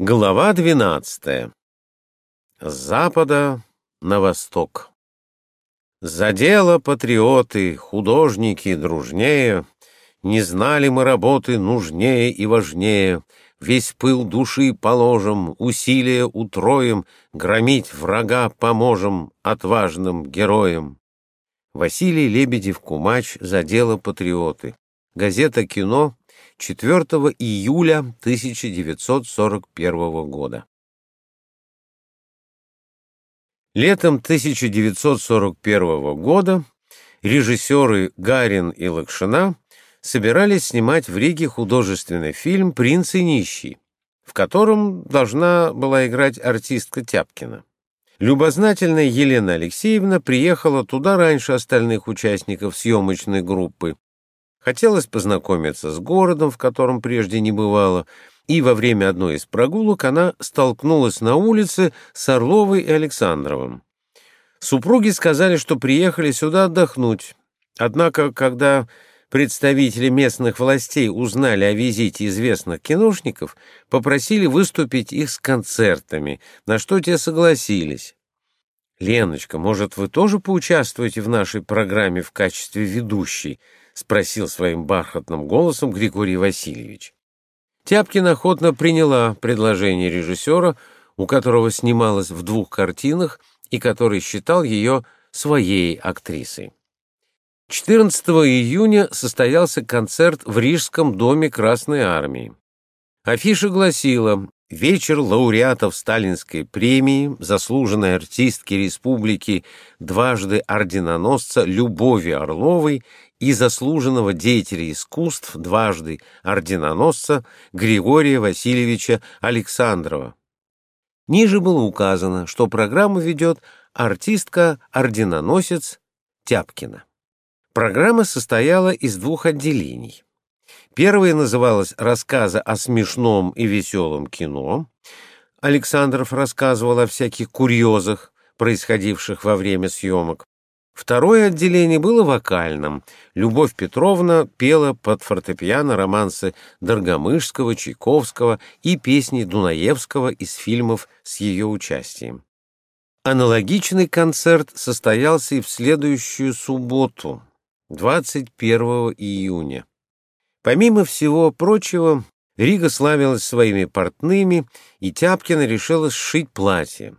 Глава двенадцатая. С запада на восток. За дело патриоты, художники дружнее, Не знали мы работы нужнее и важнее, Весь пыл души положим, усилия утроим, Громить врага поможем отважным героям. Василий Лебедев-Кумач за дело патриоты. Газета «Кино», 4 июля 1941 года. Летом 1941 года режиссеры Гарин и Лакшина собирались снимать в Риге художественный фильм «Принц и нищий», в котором должна была играть артистка Тяпкина. Любознательная Елена Алексеевна приехала туда раньше остальных участников съемочной группы Хотелось познакомиться с городом, в котором прежде не бывало, и во время одной из прогулок она столкнулась на улице с Орловой и Александровым. Супруги сказали, что приехали сюда отдохнуть. Однако, когда представители местных властей узнали о визите известных киношников, попросили выступить их с концертами, на что те согласились. «Леночка, может, вы тоже поучаствуете в нашей программе в качестве ведущей?» — спросил своим бархатным голосом Григорий Васильевич. Тяпкина охотно приняла предложение режиссера, у которого снималась в двух картинах и который считал ее своей актрисой. 14 июня состоялся концерт в Рижском доме Красной Армии. Афиша гласила Вечер лауреатов Сталинской премии, заслуженной артистки республики, дважды орденоносца Любови Орловой и заслуженного деятеля искусств, дважды орденоносца Григория Васильевича Александрова. Ниже было указано, что программу ведет артистка-орденоносец Тяпкина. Программа состояла из двух отделений. Первое называлось «Рассказы о смешном и веселом кино». Александров рассказывал о всяких курьезах, происходивших во время съемок. Второе отделение было вокальным. Любовь Петровна пела под фортепиано романсы Доргомышского, Чайковского и песни Дунаевского из фильмов с ее участием. Аналогичный концерт состоялся и в следующую субботу, 21 июня. Помимо всего прочего, Рига славилась своими портными, и Тяпкина решила сшить платье.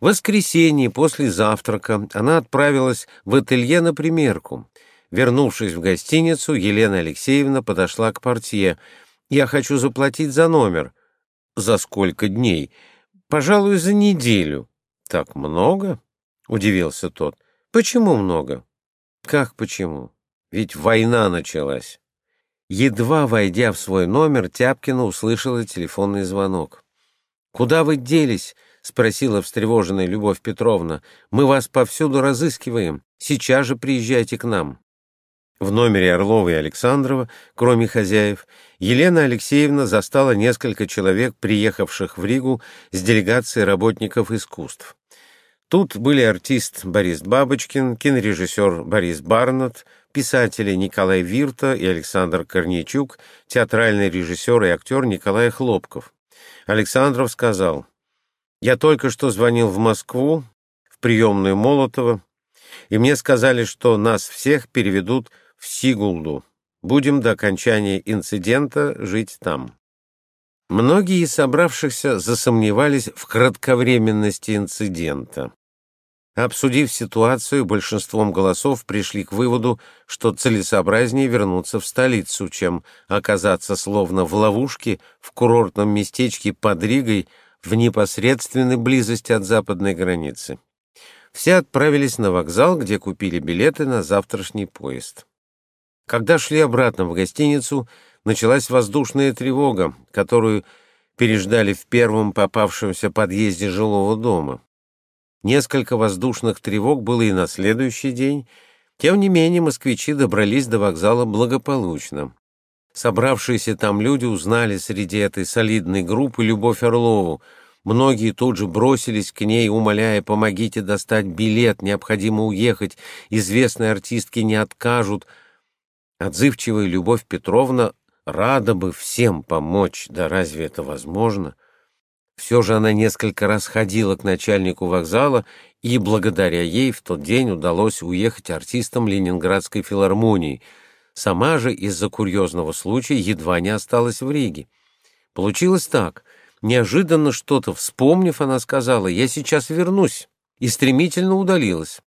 В воскресенье после завтрака она отправилась в ателье на примерку. Вернувшись в гостиницу, Елена Алексеевна подошла к портье. «Я хочу заплатить за номер». «За сколько дней?» «Пожалуй, за неделю». «Так много?» — удивился тот. «Почему много?» «Как почему? Ведь война началась». Едва войдя в свой номер, Тяпкина услышала телефонный звонок. «Куда вы делись?» — спросила встревоженная Любовь Петровна. «Мы вас повсюду разыскиваем. Сейчас же приезжайте к нам». В номере Орлова и Александрова, кроме хозяев, Елена Алексеевна застала несколько человек, приехавших в Ригу с делегацией работников искусств. Тут были артист Борис Бабочкин, кинорежиссер Борис Барнетт, писатели Николай Вирта и Александр Корнейчук, театральный режиссер и актер Николай Хлопков. Александров сказал, «Я только что звонил в Москву, в приемную Молотова, и мне сказали, что нас всех переведут в Сигулду. Будем до окончания инцидента жить там». Многие из собравшихся засомневались в кратковременности инцидента. Обсудив ситуацию, большинством голосов пришли к выводу, что целесообразнее вернуться в столицу, чем оказаться словно в ловушке в курортном местечке под Ригой в непосредственной близости от западной границы. Все отправились на вокзал, где купили билеты на завтрашний поезд. Когда шли обратно в гостиницу, началась воздушная тревога, которую переждали в первом попавшемся подъезде жилого дома. Несколько воздушных тревог было и на следующий день. Тем не менее, москвичи добрались до вокзала благополучно. Собравшиеся там люди узнали среди этой солидной группы Любовь Орлову. Многие тут же бросились к ней, умоляя, помогите достать билет, необходимо уехать, известные артистки не откажут. Отзывчивая Любовь Петровна рада бы всем помочь, да разве это возможно? Все же она несколько раз ходила к начальнику вокзала, и благодаря ей в тот день удалось уехать артистам Ленинградской филармонии. Сама же из-за курьезного случая едва не осталась в Риге. Получилось так. Неожиданно что-то вспомнив, она сказала «Я сейчас вернусь» и стремительно удалилась.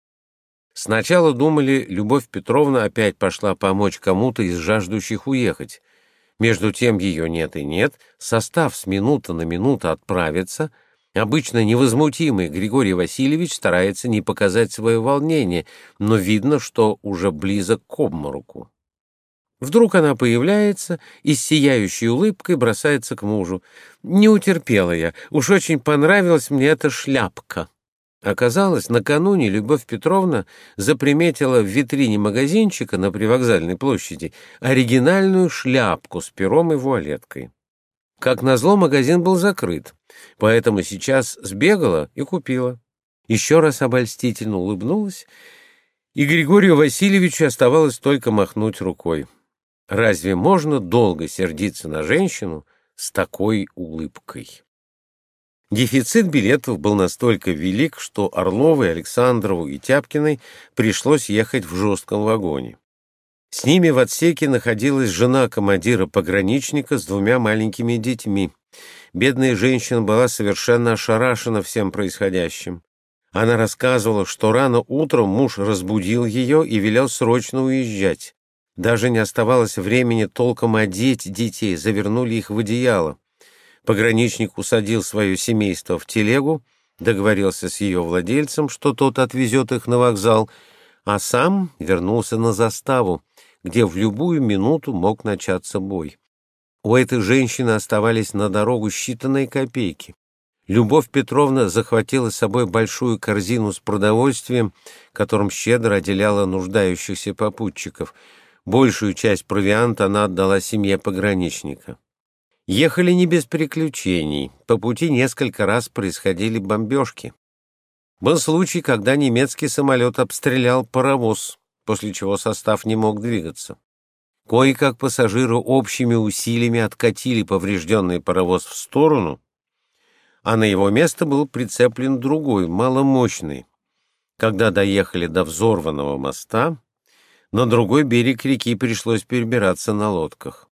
Сначала думали, Любовь Петровна опять пошла помочь кому-то из жаждущих уехать. Между тем ее нет и нет, состав с минуты на минуту отправится. Обычно невозмутимый Григорий Васильевич старается не показать свое волнение, но видно, что уже близок к обмороку. Вдруг она появляется и с сияющей улыбкой бросается к мужу. «Не утерпела я, уж очень понравилась мне эта шляпка». Оказалось, накануне Любовь Петровна заприметила в витрине магазинчика на привокзальной площади оригинальную шляпку с пером и вуалеткой. Как назло, магазин был закрыт, поэтому сейчас сбегала и купила. Еще раз обольстительно улыбнулась, и Григорию Васильевичу оставалось только махнуть рукой. Разве можно долго сердиться на женщину с такой улыбкой? Дефицит билетов был настолько велик, что Орловой, Александрову и Тяпкиной пришлось ехать в жестком вагоне. С ними в отсеке находилась жена командира пограничника с двумя маленькими детьми. Бедная женщина была совершенно ошарашена всем происходящим. Она рассказывала, что рано утром муж разбудил ее и велел срочно уезжать. Даже не оставалось времени толком одеть детей, завернули их в одеяло. Пограничник усадил свое семейство в телегу, договорился с ее владельцем, что тот отвезет их на вокзал, а сам вернулся на заставу, где в любую минуту мог начаться бой. У этой женщины оставались на дорогу считанные копейки. Любовь Петровна захватила с собой большую корзину с продовольствием, которым щедро отделяла нуждающихся попутчиков. Большую часть провианта она отдала семье пограничника. Ехали не без приключений, по пути несколько раз происходили бомбежки. Был случай, когда немецкий самолет обстрелял паровоз, после чего состав не мог двигаться. Кое-как пассажиры общими усилиями откатили поврежденный паровоз в сторону, а на его место был прицеплен другой, маломощный. Когда доехали до взорванного моста, на другой берег реки пришлось перебираться на лодках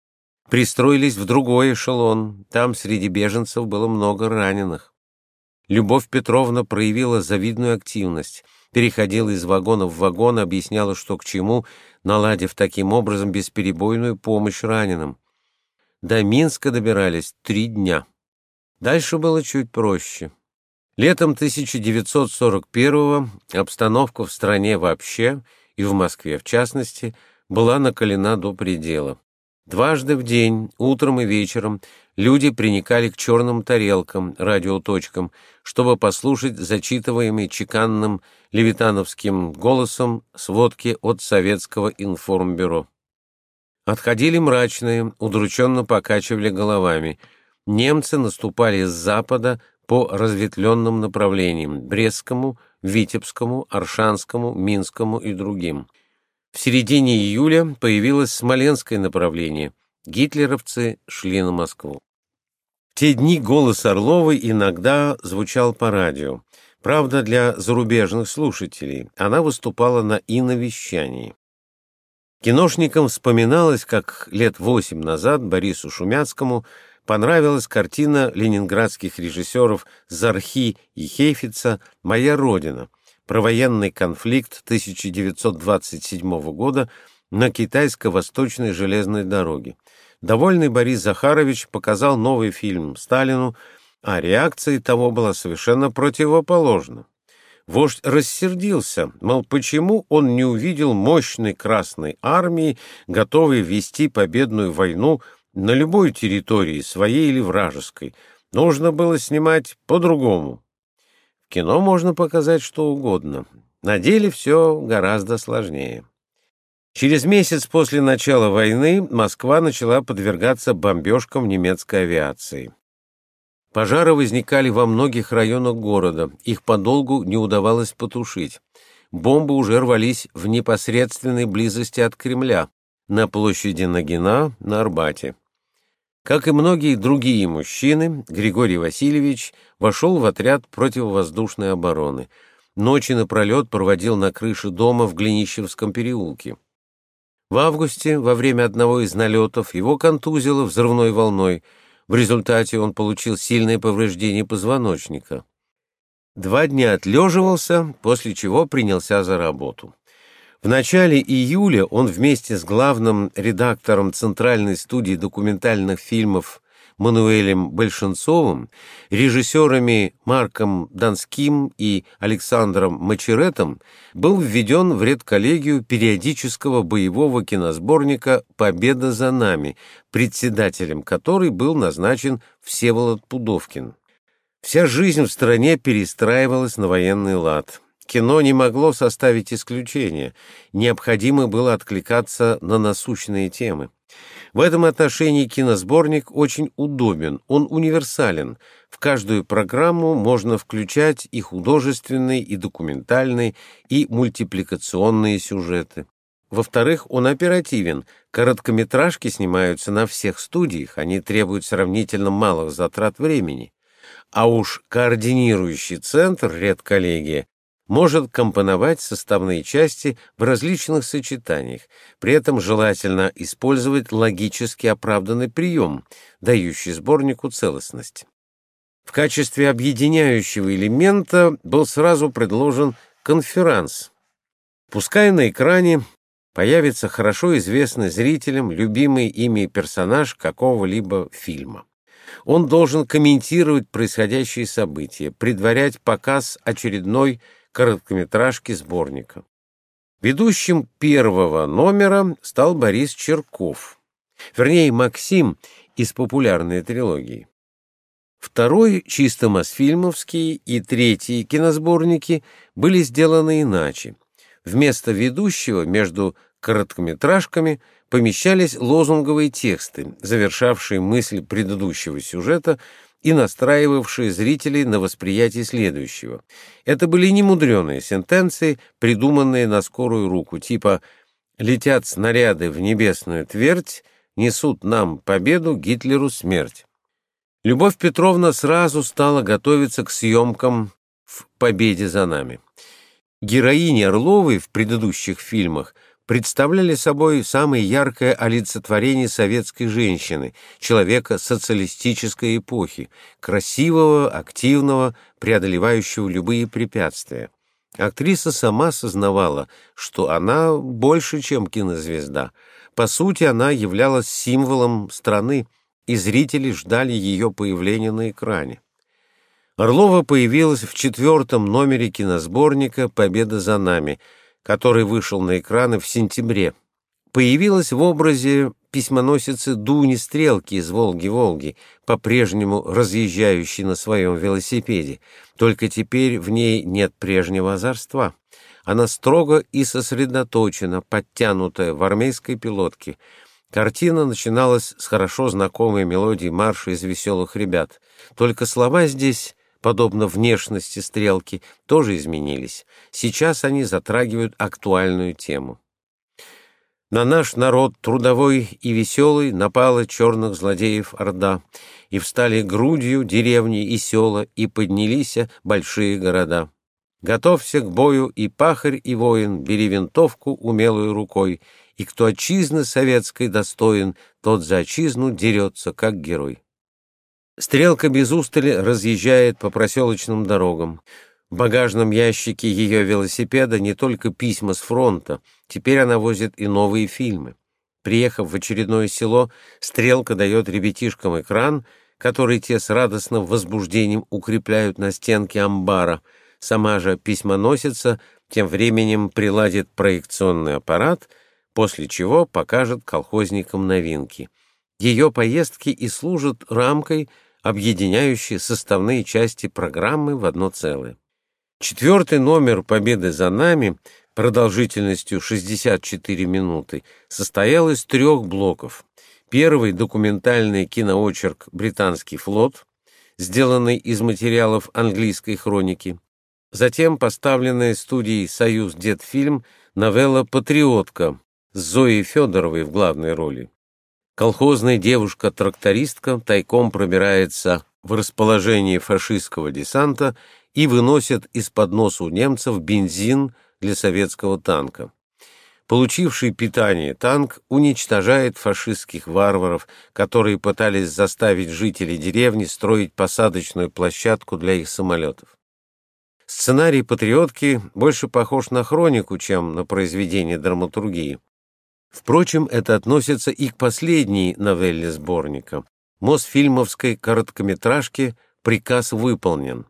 пристроились в другой эшелон. Там среди беженцев было много раненых. Любовь Петровна проявила завидную активность, переходила из вагона в вагон, объясняла, что к чему, наладив таким образом бесперебойную помощь раненым. До Минска добирались три дня. Дальше было чуть проще. Летом 1941-го обстановка в стране вообще, и в Москве в частности, была накалена до предела. Дважды в день, утром и вечером, люди приникали к черным тарелкам, радиоточкам, чтобы послушать зачитываемые чеканным левитановским голосом сводки от Советского информбюро. Отходили мрачные, удрученно покачивали головами. Немцы наступали с запада по разветвленным направлениям — Брестскому, Витебскому, Аршанскому, Минскому и другим — в середине июля появилось Смоленское направление. Гитлеровцы шли на Москву. В те дни голос Орловой иногда звучал по радио. Правда, для зарубежных слушателей она выступала на иновещании. Киношникам вспоминалось, как лет восемь назад Борису Шумяцкому понравилась картина ленинградских режиссеров Зархи и Хейфица «Моя Родина», про военный конфликт 1927 года на китайско-восточной железной дороге. Довольный Борис Захарович показал новый фильм Сталину, а реакция того была совершенно противоположна. Вождь рассердился, мол, почему он не увидел мощной Красной Армии, готовой вести победную войну на любой территории, своей или вражеской. Нужно было снимать по-другому кино можно показать что угодно. На деле все гораздо сложнее. Через месяц после начала войны Москва начала подвергаться бомбежкам немецкой авиации. Пожары возникали во многих районах города, их подолгу не удавалось потушить. Бомбы уже рвались в непосредственной близости от Кремля, на площади Нагина, на Арбате. Как и многие другие мужчины, Григорий Васильевич вошел в отряд противовоздушной обороны. Ночи напролет проводил на крыше дома в Глинищевском переулке. В августе, во время одного из налетов, его контузило взрывной волной. В результате он получил сильное повреждение позвоночника. Два дня отлеживался, после чего принялся за работу. В начале июля он вместе с главным редактором Центральной студии документальных фильмов Мануэлем Большинцовым, режиссерами Марком Донским и Александром Мачеретом был введен в редколлегию периодического боевого киносборника «Победа за нами», председателем которой был назначен Всеволод Пудовкин. Вся жизнь в стране перестраивалась на военный лад. Кино не могло составить исключение, необходимо было откликаться на насущные темы. В этом отношении киносборник очень удобен, он универсален. В каждую программу можно включать и художественные, и документальные, и мультипликационные сюжеты. Во-вторых, он оперативен. Короткометражки снимаются на всех студиях, они требуют сравнительно малых затрат времени. А уж координирующий центр редколлегия может компоновать составные части в различных сочетаниях, при этом желательно использовать логически оправданный прием, дающий сборнику целостность. В качестве объединяющего элемента был сразу предложен конферанс. Пускай на экране появится хорошо известный зрителям любимый ими персонаж какого-либо фильма. Он должен комментировать происходящие события, предварять показ очередной короткометражки сборника. Ведущим первого номера стал Борис Черков, вернее, Максим из популярной трилогии. Второй, чисто мосфильмовский, и третий киносборники были сделаны иначе. Вместо ведущего между короткометражками помещались лозунговые тексты, завершавшие мысль предыдущего сюжета и настраивавшие зрителей на восприятие следующего. Это были немудреные сентенции, придуманные на скорую руку, типа «Летят снаряды в небесную твердь, несут нам победу, Гитлеру смерть». Любовь Петровна сразу стала готовиться к съемкам в «Победе за нами». Героини Орловой в предыдущих фильмах представляли собой самое яркое олицетворение советской женщины, человека социалистической эпохи, красивого, активного, преодолевающего любые препятствия. Актриса сама сознавала, что она больше, чем кинозвезда. По сути, она являлась символом страны, и зрители ждали ее появления на экране. Орлова появилась в четвертом номере киносборника «Победа за нами», который вышел на экраны в сентябре, появилась в образе письмоносицы Дуни Стрелки из «Волги-Волги», по-прежнему разъезжающей на своем велосипеде, только теперь в ней нет прежнего озорства. Она строго и сосредоточена, подтянутая в армейской пилотке. Картина начиналась с хорошо знакомой мелодии марша из «Веселых ребят». Только слова здесь подобно внешности стрелки, тоже изменились. Сейчас они затрагивают актуальную тему. На наш народ трудовой и веселый напала черных злодеев Орда, и встали грудью деревни и села, и поднялись большие города. Готовься к бою и пахарь, и воин, бери винтовку умелую рукой, и кто отчизны советской достоин, тот за отчизну дерется, как герой. Стрелка без устали разъезжает по проселочным дорогам. В багажном ящике ее велосипеда не только письма с фронта, теперь она возит и новые фильмы. Приехав в очередное село, Стрелка дает ребятишкам экран, который те с радостным возбуждением укрепляют на стенке амбара. Сама же письмоносица тем временем приладит проекционный аппарат, после чего покажет колхозникам новинки. Ее поездки и служат рамкой — объединяющие составные части программы в одно целое. Четвертый номер «Победы за нами» продолжительностью 64 минуты состоял из трех блоков. Первый — документальный киноочерк «Британский флот», сделанный из материалов английской хроники. Затем поставленная студией «Союз Дедфильм» новелла «Патриотка» с Зоей Федоровой в главной роли. Колхозная девушка-трактористка тайком пробирается в расположение фашистского десанта и выносит из-под носа у немцев бензин для советского танка. Получивший питание танк уничтожает фашистских варваров, которые пытались заставить жителей деревни строить посадочную площадку для их самолетов. Сценарий «Патриотки» больше похож на хронику, чем на произведение драматургии. Впрочем, это относится и к последней новелле сборника. Мосфильмовской короткометражке «Приказ выполнен».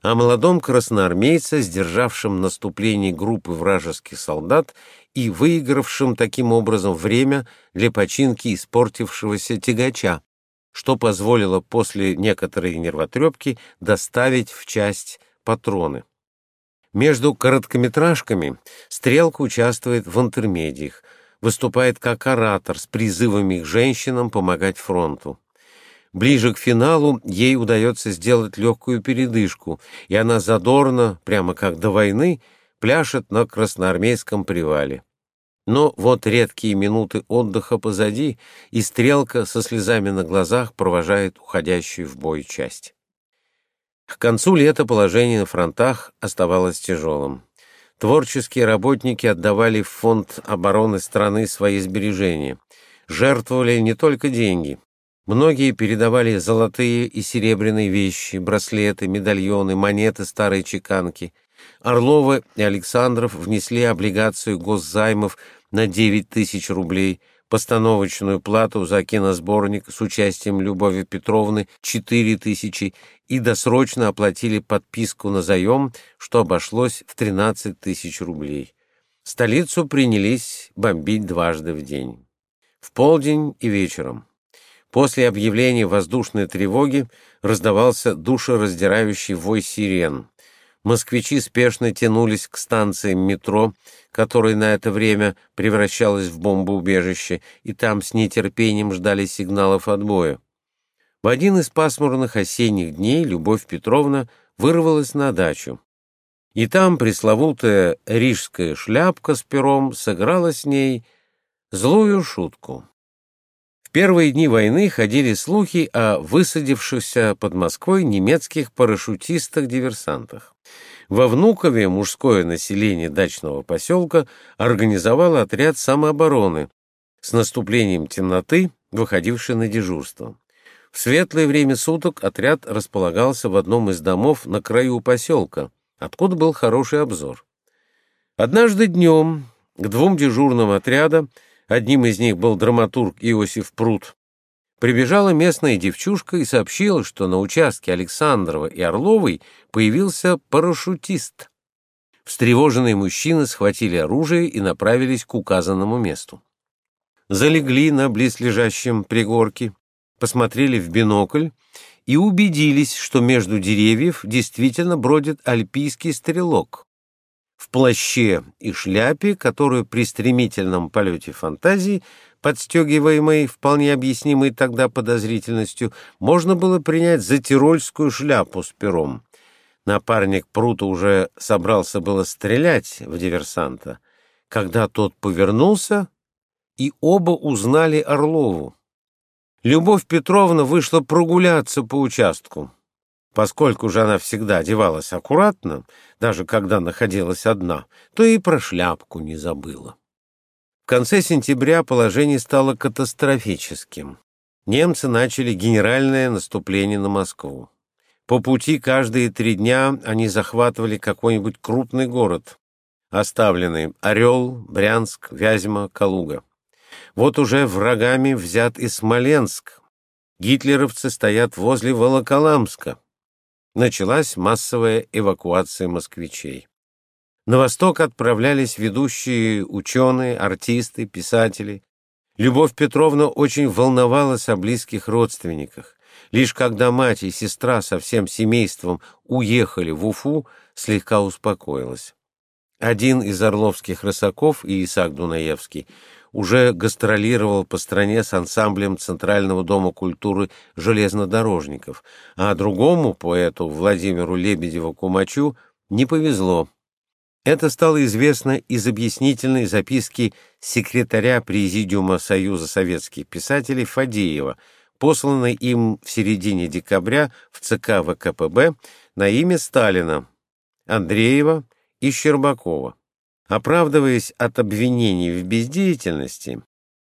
О молодом красноармейце, сдержавшем наступление группы вражеских солдат и выигравшем таким образом время для починки испортившегося тягача, что позволило после некоторой нервотрепки доставить в часть патроны. Между короткометражками Стрелка участвует в интермедиях, выступает как оратор с призывами к женщинам помогать фронту. Ближе к финалу ей удается сделать легкую передышку, и она задорно, прямо как до войны, пляшет на красноармейском привале. Но вот редкие минуты отдыха позади, и стрелка со слезами на глазах провожает уходящую в бой часть. К концу лета положение на фронтах оставалось тяжелым. Творческие работники отдавали в фонд обороны страны свои сбережения. Жертвовали не только деньги. Многие передавали золотые и серебряные вещи, браслеты, медальоны, монеты старой чеканки. Орлова и Александров внесли облигацию госзаймов на 9 тысяч рублей – постановочную плату за киносборник с участием Любови Петровны 4 тысячи и досрочно оплатили подписку на заем, что обошлось в 13 тысяч рублей. Столицу принялись бомбить дважды в день. В полдень и вечером. После объявления воздушной тревоги раздавался душераздирающий вой сирен. Москвичи спешно тянулись к станциям метро, которая на это время превращалась в бомбоубежище, и там с нетерпением ждали сигналов отбоя. В один из пасмурных осенних дней Любовь Петровна вырвалась на дачу. И там пресловутая рижская шляпка с пером сыграла с ней злую шутку первые дни войны ходили слухи о высадившихся под Москвой немецких парашютистах-диверсантах. Во Внукове мужское население дачного поселка организовало отряд самообороны с наступлением темноты, выходивший на дежурство. В светлое время суток отряд располагался в одном из домов на краю поселка, откуда был хороший обзор. Однажды днем к двум дежурным отряда одним из них был драматург Иосиф Прут, прибежала местная девчушка и сообщила, что на участке Александрова и Орловой появился парашютист. Встревоженные мужчины схватили оружие и направились к указанному месту. Залегли на близлежащем пригорке, посмотрели в бинокль и убедились, что между деревьев действительно бродит альпийский стрелок в плаще и шляпе, которую при стремительном полете фантазии, подстегиваемой вполне объяснимой тогда подозрительностью, можно было принять за тирольскую шляпу с пером. Напарник Прута уже собрался было стрелять в диверсанта, когда тот повернулся, и оба узнали Орлову. Любовь Петровна вышла прогуляться по участку. Поскольку же она всегда одевалась аккуратно, даже когда находилась одна, то и про шляпку не забыла. В конце сентября положение стало катастрофическим. Немцы начали генеральное наступление на Москву. По пути каждые три дня они захватывали какой-нибудь крупный город, оставленный Орел, Брянск, Вязьма, Калуга. Вот уже врагами взят и Смоленск. Гитлеровцы стоят возле Волоколамска началась массовая эвакуация москвичей. На восток отправлялись ведущие ученые, артисты, писатели. Любовь Петровна очень волновалась о близких родственниках. Лишь когда мать и сестра со всем семейством уехали в Уфу, слегка успокоилась. Один из орловских рысаков, Исаак Дунаевский, уже гастролировал по стране с ансамблем Центрального дома культуры железнодорожников, а другому поэту Владимиру Лебедеву-Кумачу не повезло. Это стало известно из объяснительной записки секретаря Президиума Союза советских писателей Фадеева, посланной им в середине декабря в ЦК ВКПБ на имя Сталина, Андреева и Щербакова. Оправдываясь от обвинений в бездеятельности,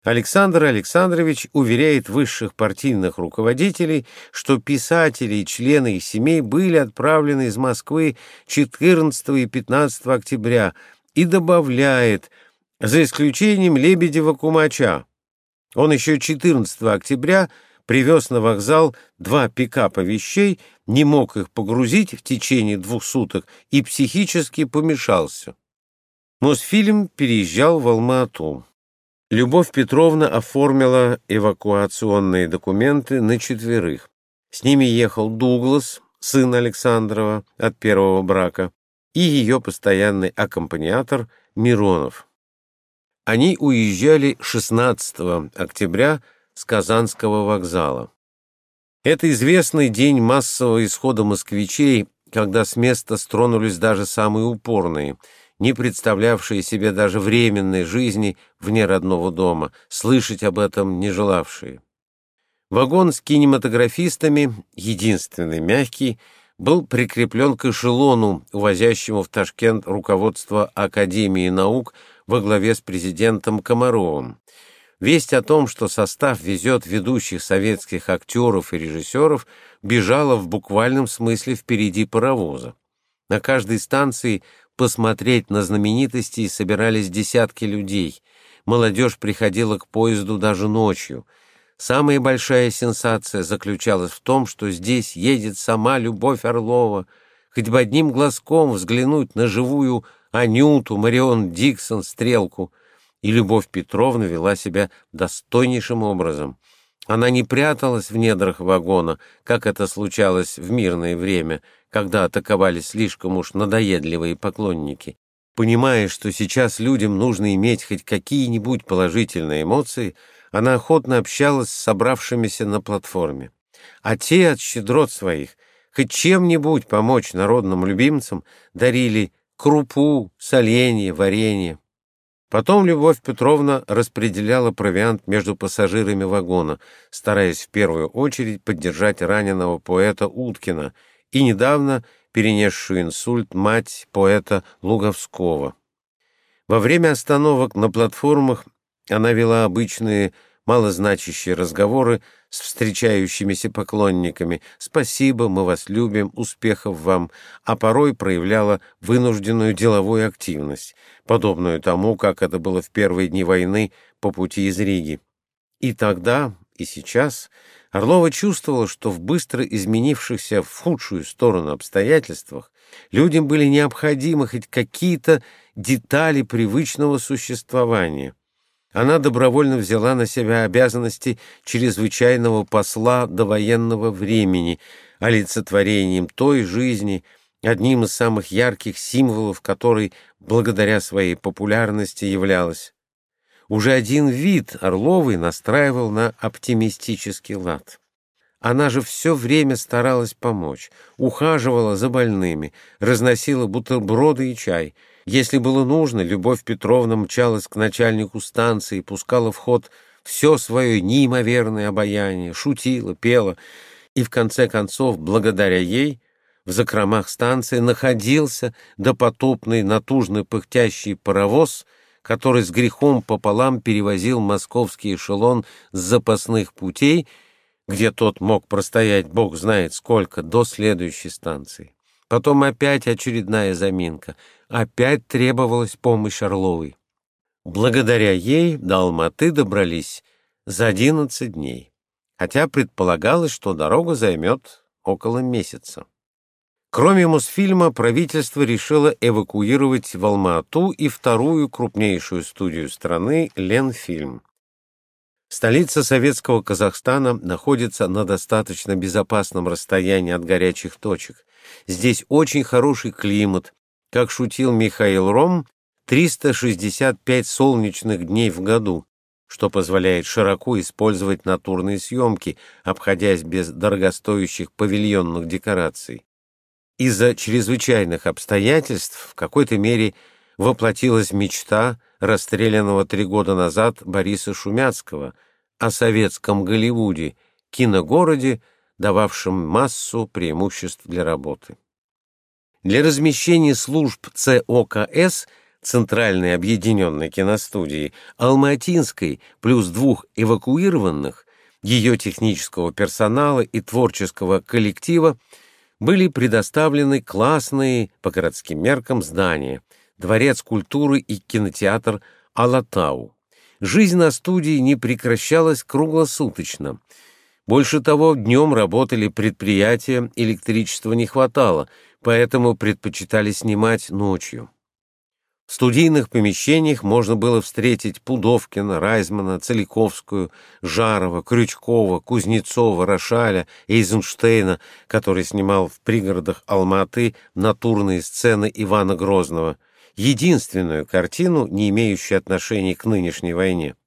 Александр Александрович уверяет высших партийных руководителей, что писатели и члены их семей были отправлены из Москвы 14 и 15 октября и добавляет, за исключением Лебедева-Кумача. Он еще 14 октября привез на вокзал два пикапа вещей, не мог их погрузить в течение двух суток и психически помешался. Мосфильм переезжал в Алма-Ату. Любовь Петровна оформила эвакуационные документы на четверых. С ними ехал Дуглас, сын Александрова от первого брака, и ее постоянный аккомпаниатор Миронов. Они уезжали 16 октября с Казанского вокзала. Это известный день массового исхода москвичей, когда с места стронулись даже самые упорные – не представлявшие себе даже временной жизни вне родного дома, слышать об этом не желавшие. Вагон с кинематографистами, единственный мягкий, был прикреплен к эшелону, увозящему в Ташкент руководство Академии наук во главе с президентом Комаровым. Весть о том, что состав везет ведущих советских актеров и режиссеров, бежала в буквальном смысле впереди паровоза. На каждой станции Посмотреть на знаменитостей собирались десятки людей. Молодежь приходила к поезду даже ночью. Самая большая сенсация заключалась в том, что здесь едет сама Любовь Орлова. Хоть бы одним глазком взглянуть на живую Анюту, Марион Диксон, Стрелку. И Любовь Петровна вела себя достойнейшим образом. Она не пряталась в недрах вагона, как это случалось в мирное время, когда атаковали слишком уж надоедливые поклонники. Понимая, что сейчас людям нужно иметь хоть какие-нибудь положительные эмоции, она охотно общалась с собравшимися на платформе. А те от щедрот своих хоть чем-нибудь помочь народным любимцам дарили крупу, соленье, варенье. Потом Любовь Петровна распределяла провиант между пассажирами вагона, стараясь в первую очередь поддержать раненого поэта Уткина и недавно перенесшую инсульт мать поэта Луговского. Во время остановок на платформах она вела обычные малозначащие разговоры с встречающимися поклонниками «Спасибо, мы вас любим, успехов вам», а порой проявляла вынужденную деловую активность, подобную тому, как это было в первые дни войны по пути из Риги. И тогда, и сейчас Орлова чувствовала, что в быстро изменившихся в худшую сторону обстоятельствах людям были необходимы хоть какие-то детали привычного существования — она добровольно взяла на себя обязанности чрезвычайного посла до военного времени, олицетворением той жизни, одним из самых ярких символов которой, благодаря своей популярности, являлась. Уже один вид Орловой настраивал на оптимистический лад. Она же все время старалась помочь, ухаживала за больными, разносила бутерброды и чай — если было нужно, Любовь Петровна мчалась к начальнику станции, пускала в ход все свое неимоверное обаяние, шутила, пела, и в конце концов, благодаря ей, в закромах станции находился допотопный натужно пыхтящий паровоз, который с грехом пополам перевозил московский эшелон с запасных путей, где тот мог простоять бог знает сколько, до следующей станции. Потом опять очередная заминка. Опять требовалась помощь Орловой. Благодаря ей до Алматы добрались за 11 дней, хотя предполагалось, что дорога займет около месяца. Кроме Мосфильма, правительство решило эвакуировать в Алма-Ату и вторую крупнейшую студию страны «Ленфильм». Столица советского Казахстана находится на достаточно безопасном расстоянии от горячих точек. Здесь очень хороший климат. Как шутил Михаил Ром, 365 солнечных дней в году, что позволяет широко использовать натурные съемки, обходясь без дорогостоящих павильонных декораций. Из-за чрезвычайных обстоятельств в какой-то мере воплотилась мечта расстрелянного три года назад Бориса Шумяцкого о советском Голливуде, киногороде, дававшем массу преимуществ для работы. Для размещения служб ЦОКС Центральной объединенной киностудии Алматинской плюс двух эвакуированных ее технического персонала и творческого коллектива были предоставлены классные по городским меркам здания, Дворец культуры и кинотеатр Алатау. Жизнь на студии не прекращалась круглосуточно. Больше того, днем работали предприятия, электричества не хватало, поэтому предпочитали снимать ночью. В студийных помещениях можно было встретить Пудовкина, Райзмана, Целиковскую, Жарова, Крючкова, Кузнецова, Рошаля, Эйзенштейна, который снимал в пригородах Алматы натурные сцены Ивана Грозного, единственную картину, не имеющую отношения к нынешней войне.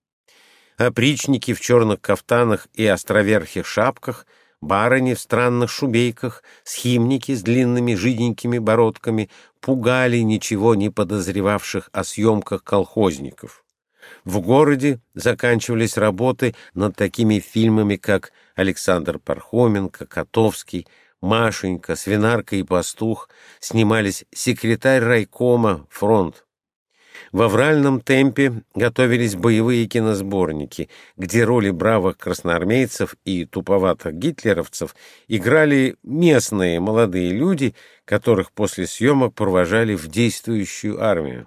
Опричники в черных кафтанах и островерхих шапках — Барыни в странных шубейках, схимники с длинными жиденькими бородками пугали ничего не подозревавших о съемках колхозников. В городе заканчивались работы над такими фильмами, как «Александр Пархоменко», «Котовский», «Машенька», «Свинарка и пастух», снимались «Секретарь райкома», «Фронт». В авральном темпе готовились боевые киносборники, где роли бравых красноармейцев и туповатых гитлеровцев играли местные молодые люди, которых после съемок провожали в действующую армию.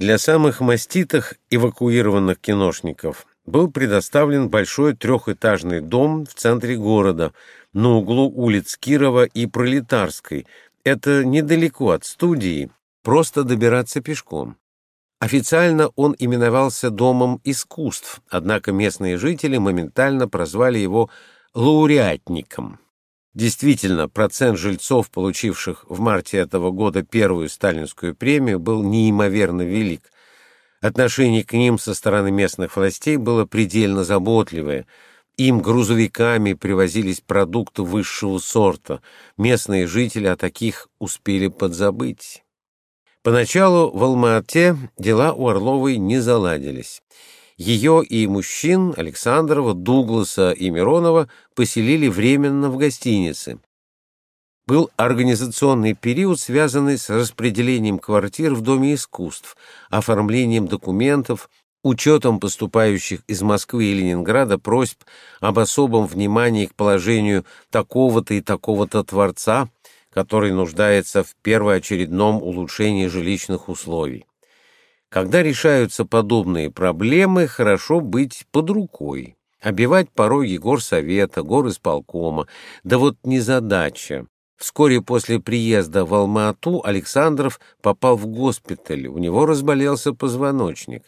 Для самых маститых эвакуированных киношников был предоставлен большой трехэтажный дом в центре города, на углу улиц Кирова и Пролетарской. Это недалеко от студии, просто добираться пешком. Официально он именовался Домом искусств, однако местные жители моментально прозвали его лауреатником. Действительно, процент жильцов, получивших в марте этого года первую сталинскую премию, был неимоверно велик. Отношение к ним со стороны местных властей было предельно заботливое. Им грузовиками привозились продукты высшего сорта. Местные жители о таких успели подзабыть. Поначалу в Алма-Ате дела у Орловой не заладились. Ее и мужчин Александрова, Дугласа и Миронова поселили временно в гостинице. Был организационный период, связанный с распределением квартир в Доме искусств, оформлением документов, учетом поступающих из Москвы и Ленинграда просьб об особом внимании к положению такого-то и такого-то творца, который нуждается в первоочередном улучшении жилищных условий. Когда решаются подобные проблемы, хорошо быть под рукой, обивать пороги горсовета, горисполкома, да вот незадача. Вскоре после приезда в Алма-Ату Александров попал в госпиталь, у него разболелся позвоночник.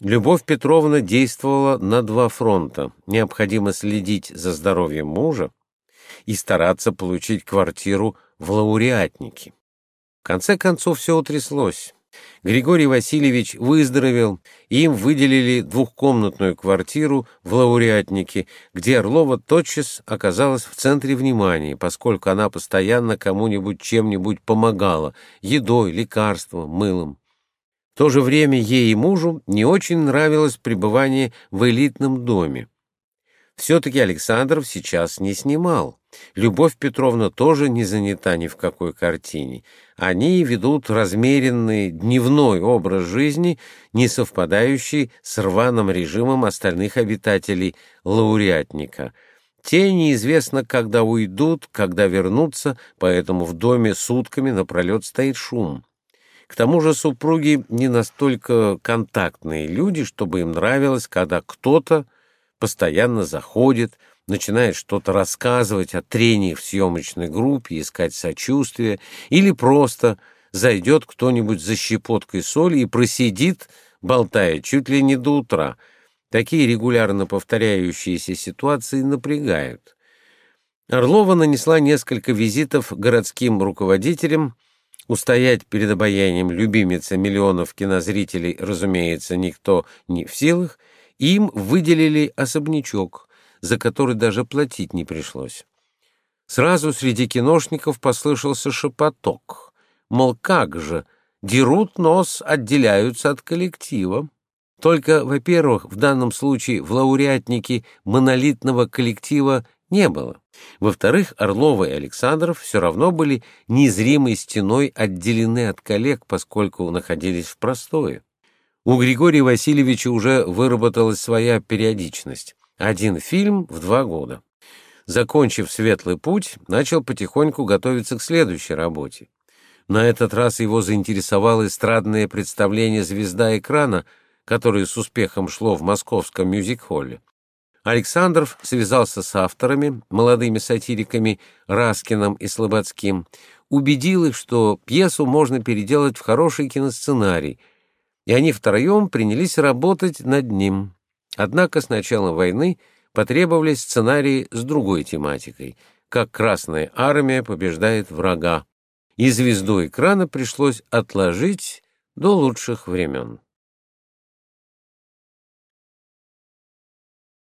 Любовь Петровна действовала на два фронта. Необходимо следить за здоровьем мужа и стараться получить квартиру в лауреатнике. В конце концов все утряслось. Григорий Васильевич выздоровел, и им выделили двухкомнатную квартиру в лауреатнике, где Орлова тотчас оказалась в центре внимания, поскольку она постоянно кому-нибудь чем-нибудь помогала — едой, лекарством, мылом. В то же время ей и мужу не очень нравилось пребывание в элитном доме. Все-таки Александров сейчас не снимал. Любовь Петровна тоже не занята ни в какой картине. Они ведут размеренный дневной образ жизни, не совпадающий с рваным режимом остальных обитателей лауреатника. Те неизвестно, когда уйдут, когда вернутся, поэтому в доме сутками напролет стоит шум. К тому же супруги не настолько контактные люди, чтобы им нравилось, когда кто-то постоянно заходит, начинает что-то рассказывать о трениях в съемочной группе, искать сочувствие, или просто зайдет кто-нибудь за щепоткой соли и просидит, болтая чуть ли не до утра. Такие регулярно повторяющиеся ситуации напрягают. Орлова нанесла несколько визитов городским руководителям, Устоять перед обаянием любимицы миллионов кинозрителей, разумеется, никто не в силах, им выделили особнячок, за который даже платить не пришлось. Сразу среди киношников послышался шепоток. Мол, как же, дерут нос, отделяются от коллектива. Только, во-первых, в данном случае в лауреатнике монолитного коллектива не было. Во-вторых, Орлова и Александров все равно были незримой стеной отделены от коллег, поскольку находились в простое. У Григория Васильевича уже выработалась своя периодичность. Один фильм в два года. Закончив «Светлый путь», начал потихоньку готовиться к следующей работе. На этот раз его заинтересовало эстрадное представление «Звезда экрана», которое с успехом шло в московском мюзик-холле. Александров связался с авторами, молодыми сатириками Раскиным и Слободским, убедил их, что пьесу можно переделать в хороший киносценарий, и они втроем принялись работать над ним. Однако с началом войны потребовались сценарии с другой тематикой, как Красная Армия побеждает врага, и звезду экрана пришлось отложить до лучших времен.